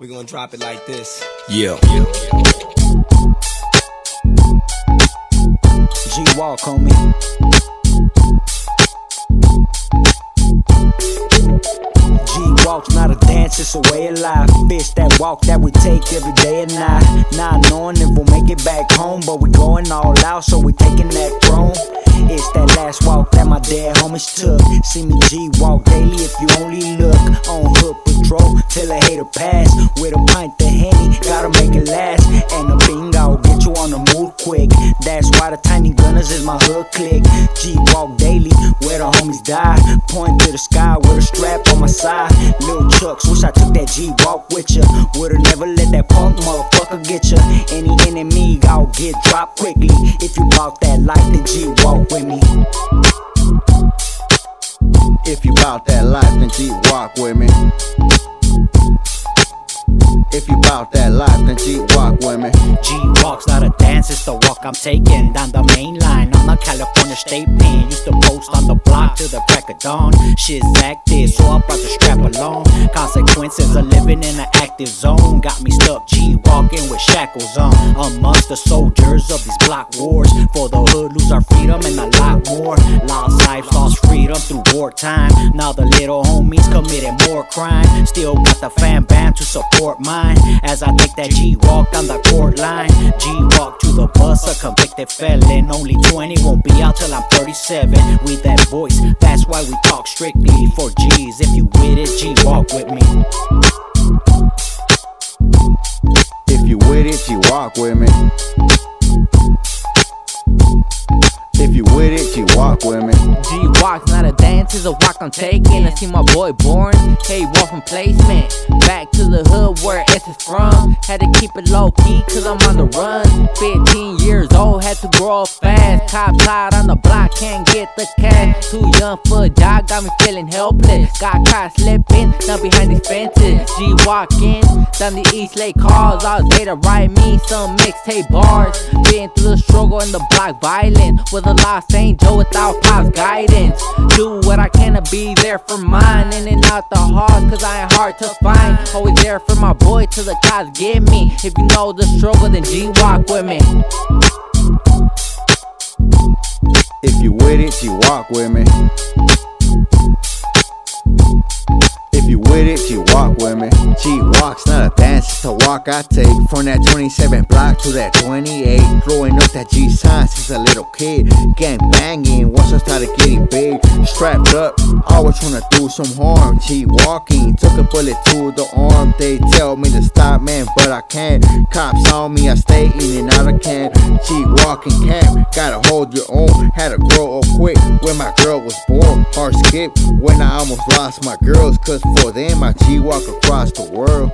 We're gonna drop it like this. Yeah. G Walk, homie. G Walk's not a dance, it's a way of life. Fish that walk that we take every day and night. Not knowing if we'll make it back home, but we going all out, so we taking that chrome. It's that last walk that my dad homies took. See me G walk daily if you only look on hood patrol till I hate a hater pass with a pint my hood click. G walk daily where the homies die. Point to the sky with a strap on my side. Lil Chucks, wish I took that G walk with ya. Would've never let that punk motherfucker get ya. Any enemy, I'll get dropped quickly. If you bought that life, then G walk with me. If you bout that life, then G walk with me. If you bout that life, then G walk with me. G walk's not a dance, it's the walk I'm taking down the main line on the California State Pen. Used to post on the block till the crack of dawn. Shit's active, so I brought the strap along. Consequences of living in an active zone got me stuck. G walking with shackles on amongst the soldiers of these block wars. For the hood, lose our freedom and a lot more. Lost lives, lost freedom through wartime. Now the little homies committing more crime. Still got the fan band to support mine as I take that G walk on the court line. G walk to the bus, a convicted felon. Only 20 won't be out till I'm 37. With that voice, that's why we talk strictly for G's. If you with it, G walk with me. If you with it, G walk with me. With it, walk with me. G walk's not a dance, it's a walk I'm taking. I see my boy born, hey, walk from placement. Back to the hood where S is from. Had to keep it low key, cause I'm on the run. 15 years old, had to grow up fast. Cops out on the block, can't get the cash. Too young for a job, got me feeling helpless. Got caught slipping, down behind these fences. G walking down the East Lake calls. I was to write me some mixtape bars. Been through the struggle in the block, violent. With a lost angel without pop's guidance. Do what I can to be there for mine. In and out the halls, cause I ain't hard to find. Always there for my boy till the cops get me. If you know the struggle, then G walk with me. If you with it, G walk with me. If you with it, G walk with me. She walk's not a dance, it's a walk I take from that 27 block to that 28. Growing up that G sign since a little kid. Gang banging once I started getting big. Strapped up, always trying to do some harm. G walking, took a bullet to the arm. They tell me to stop, man, but I can't. Cops on me, I stay in and out of can. G walking camp, gotta hold your own. Had to grow up quick when my girl was born. Hard skip when I almost lost my girls, cause for them I G walk across the world.